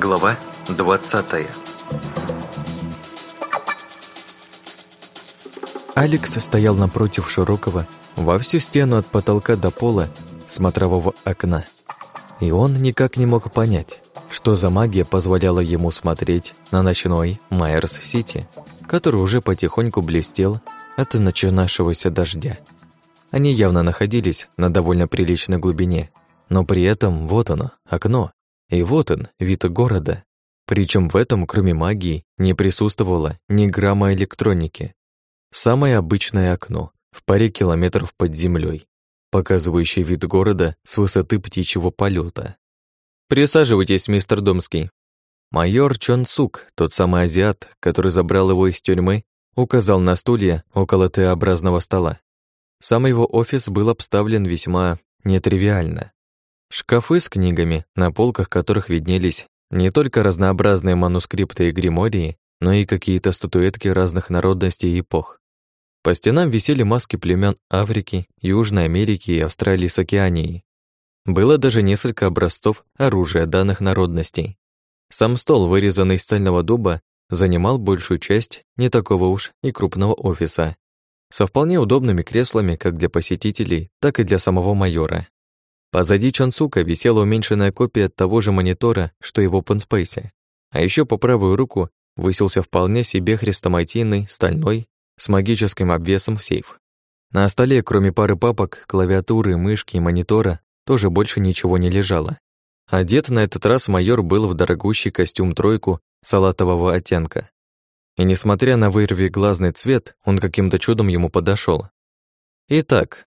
Глава 20 Алекс стоял напротив широкого, во всю стену от потолка до пола, смотрового окна. И он никак не мог понять, что за магия позволяла ему смотреть на ночной Майерс-Сити, который уже потихоньку блестел от начинавшегося дождя. Они явно находились на довольно приличной глубине, но при этом вот оно, окно, и вот он, вид города. Причем в этом, кроме магии, не присутствовало ни грамма электроники. Самое обычное окно, в паре километров под землей, показывающее вид города с высоты птичьего полета. «Присаживайтесь, мистер Домский». Майор Чон Сук, тот самый азиат, который забрал его из тюрьмы, указал на стулья около Т-образного стола. Сам его офис был обставлен весьма нетривиально. Шкафы с книгами, на полках которых виднелись не только разнообразные манускрипты и гримории, но и какие-то статуэтки разных народностей и эпох. По стенам висели маски племен Африки, Южной Америки и Австралии с океанией. Было даже несколько образцов оружия данных народностей. Сам стол, вырезанный из стального дуба, занимал большую часть не такого уж и крупного офиса, со вполне удобными креслами как для посетителей, так и для самого майора. Позади Чонсука висела уменьшенная копия того же монитора, что и в OpenSpace. А еще по правую руку высился вполне себе хрестоматийный, стальной, с магическим обвесом сейф. На столе, кроме пары папок, клавиатуры, мышки и монитора, тоже больше ничего не лежало. Одет на этот раз майор был в дорогущий костюм-тройку салатового оттенка. И несмотря на вырви глазный цвет, он каким-то чудом ему подошел. Итак,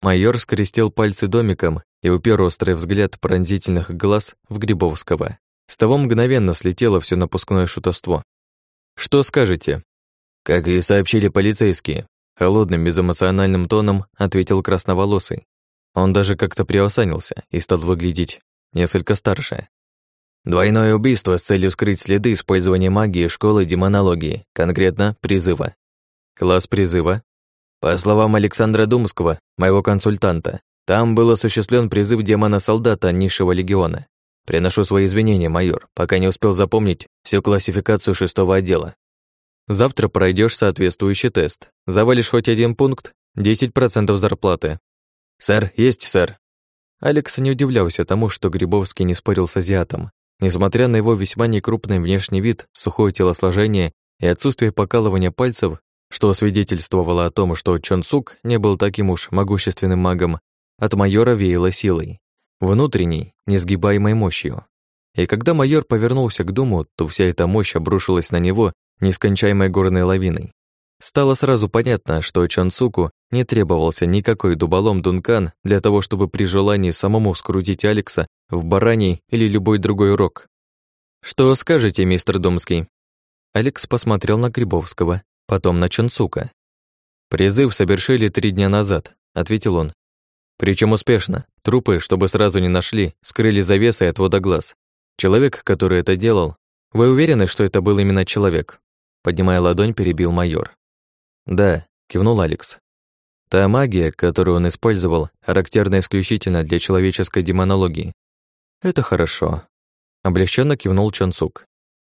майор скрестил пальцы домиком и упер острый взгляд пронзительных глаз в Грибовского. С того мгновенно слетело все напускное шутовство. «Что скажете?» «Как и сообщили полицейские», холодным, безэмоциональным тоном ответил красноволосый. Он даже как-то приосанился и стал выглядеть несколько старше. Двойное убийство с целью скрыть следы использования магии школы демонологии, конкретно призыва. Класс призыва. По словам Александра Думского, моего консультанта, там был осуществлен призыв демона-солдата низшего легиона. Приношу свои извинения, майор, пока не успел запомнить всю классификацию шестого отдела. Завтра пройдешь соответствующий тест. Завалишь хоть один пункт, 10% зарплаты. Сэр, есть, сэр. Алекс не удивлялся тому, что Грибовский не спорил с азиатом. Несмотря на его весьма некрупный внешний вид, сухое телосложение и отсутствие покалывания пальцев, что свидетельствовало о том, что Чон Сук не был таким уж могущественным магом, от майора веяло силой, внутренней, несгибаемой мощью. И когда майор повернулся к дому, то вся эта мощь обрушилась на него нескончаемой горной лавиной. Стало сразу понятно, что Чансуку не требовался никакой дуболом Дункан для того, чтобы при желании самому скрутить Алекса в бараний или любой другой рок. «Что скажете, мистер Думский?» Алекс посмотрел на Грибовского, потом на Чансука. «Призыв совершили три дня назад», — ответил он. Причем успешно. Трупы, чтобы сразу не нашли, скрыли завесой отвода глаз. Человек, который это делал... Вы уверены, что это был именно человек? Поднимая ладонь, перебил майор. Да, кивнул Алекс. Та магия, которую он использовал, характерна исключительно для человеческой демонологии. Это хорошо. Облегченно кивнул Чонсук.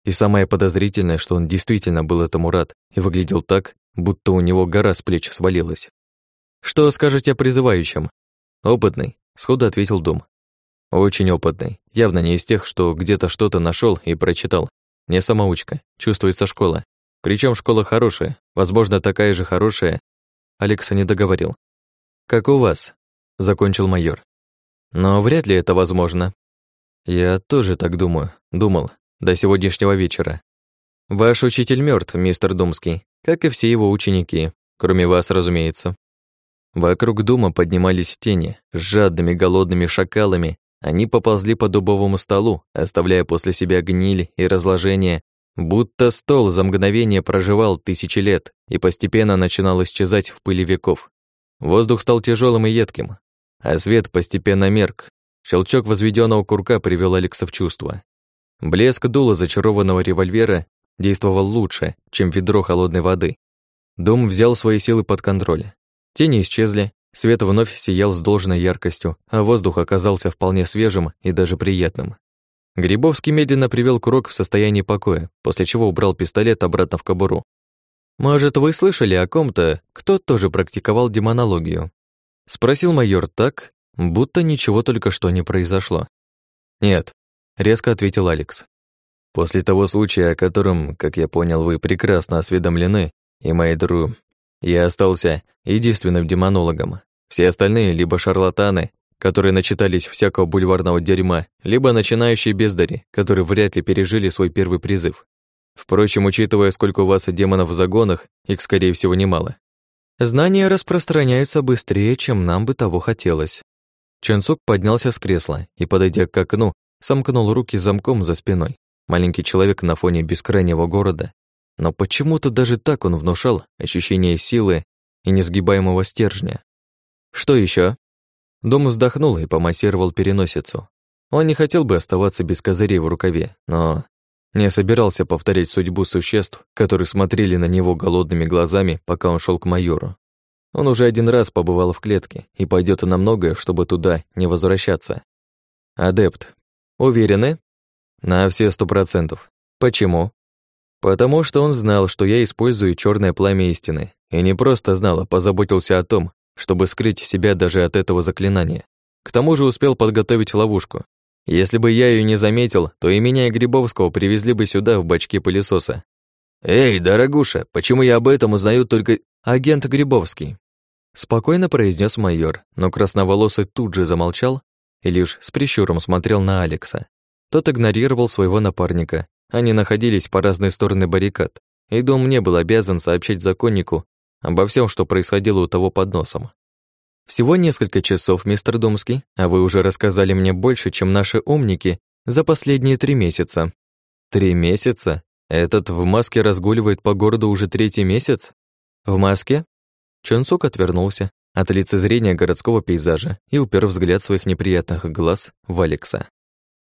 И самое подозрительное, что он действительно был этому рад и выглядел так, будто у него гора с плеч свалилась. «Что скажете о призывающем?» «Опытный», — сходу ответил Дум. «Очень опытный. Явно не из тех, что где-то что-то нашел и прочитал. Не самоучка. Чувствуется школа. Причем школа хорошая. Возможно, такая же хорошая». Алекса не договорил. «Как у вас?» — закончил майор. «Но вряд ли это возможно». «Я тоже так думаю. Думал. До сегодняшнего вечера. Ваш учитель мертв, мистер Думский, как и все его ученики, кроме вас, разумеется. Вокруг дома поднимались тени, с жадными голодными шакалами. Они поползли по дубовому столу, оставляя после себя гниль и разложение, будто стол за мгновение проживал тысячи лет и постепенно начинал исчезать в пыли веков. Воздух стал тяжелым и едким, а свет постепенно мерк. Щелчок возведенного курка привел Алекса в чувство. Блеск дула зачарованного револьвера действовал лучше, чем ведро холодной воды. Дом взял свои силы под контроль. Тени исчезли, свет вновь сиял с должной яркостью, а воздух оказался вполне свежим и даже приятным. Грибовский медленно привел курок в состоянии покоя, после чего убрал пистолет обратно в кобуру. «Может, вы слышали о ком-то, кто тоже практиковал демонологию?» Спросил майор так, будто ничего только что не произошло. «Нет», — резко ответил Алекс. «После того случая, о котором, как я понял, вы прекрасно осведомлены, и мои друг, я остался единственным демонологом. Все остальные либо шарлатаны, которые начитались всякого бульварного дерьма, либо начинающие бездари, которые вряд ли пережили свой первый призыв. Впрочем, учитывая, сколько у вас демонов в загонах, их, скорее всего, немало. Знания распространяются быстрее, чем нам бы того хотелось. Чонсук поднялся с кресла и, подойдя к окну, сомкнул руки замком за спиной. Маленький человек на фоне бескрайнего города. Но почему-то даже так он внушал ощущение силы и несгибаемого стержня. Что еще? Дом вздохнул и помассировал переносицу. Он не хотел бы оставаться без козырей в рукаве, но не собирался повторять судьбу существ, которые смотрели на него голодными глазами, пока он шел к майору. Он уже один раз побывал в клетке и пойдет на многое, чтобы туда не возвращаться. Адепт. Уверены? На все сто процентов. Почему? Потому что он знал, что я использую черное пламя истины. И не просто знал, а позаботился о том, чтобы скрыть себя даже от этого заклинания. К тому же успел подготовить ловушку. Если бы я ее не заметил, то и меня и Грибовского привезли бы сюда в бачке пылесоса. «Эй, дорогуша, почему я об этом узнаю только агент Грибовский?» Спокойно произнес майор, но красноволосый тут же замолчал и лишь с прищуром смотрел на Алекса. Тот игнорировал своего напарника. Они находились по разные стороны баррикад, и дом не был обязан сообщить законнику обо всем, что происходило у того под носом. Всего несколько часов, мистер Думский, а вы уже рассказали мне больше, чем наши умники за последние три месяца. Три месяца? Этот в маске разгуливает по городу уже третий месяц? В маске? Чонсук отвернулся от лицезрения городского пейзажа и упер взгляд своих неприятных глаз в Алекса.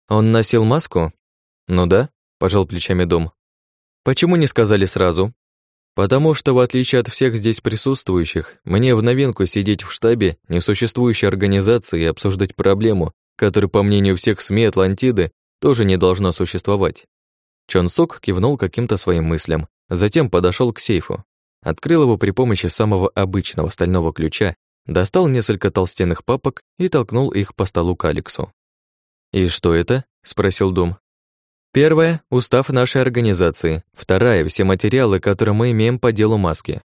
Он носил маску? Ну да, пожал плечами Дом. Почему не сказали сразу? Потому что, в отличие от всех здесь присутствующих, мне в новинку сидеть в штабе несуществующей организации и обсуждать проблему, которая, по мнению всех СМИ Атлантиды, тоже не должна существовать. Чон Сок кивнул каким-то своим мыслям, затем подошел к сейфу, открыл его при помощи самого обычного стального ключа, достал несколько толстенных папок и толкнул их по столу к Алексу. «И что это?» — спросил Дум. Первое — устав нашей организации. Вторая — все материалы, которые мы имеем по делу маски.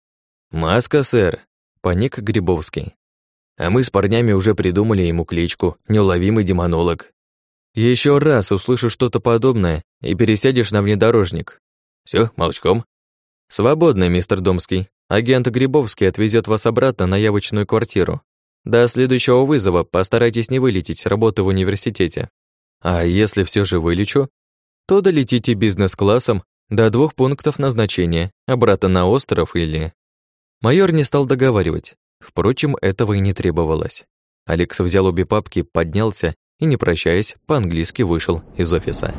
«Маска, сэр», — паник Грибовский. А мы с парнями уже придумали ему кличку «Неуловимый демонолог». Еще раз услышу что-то подобное и пересядешь на внедорожник. Все, молчком. Свободно, мистер Домский. Агент Грибовский отвезет вас обратно на явочную квартиру. До следующего вызова постарайтесь не вылететь работы в университете. А если все же вылечу, то долетите бизнес-классом до двух пунктов назначения, обратно на остров или... Майор не стал договаривать. Впрочем, этого и не требовалось. Алекс взял обе папки, поднялся и, не прощаясь, по-английски вышел из офиса.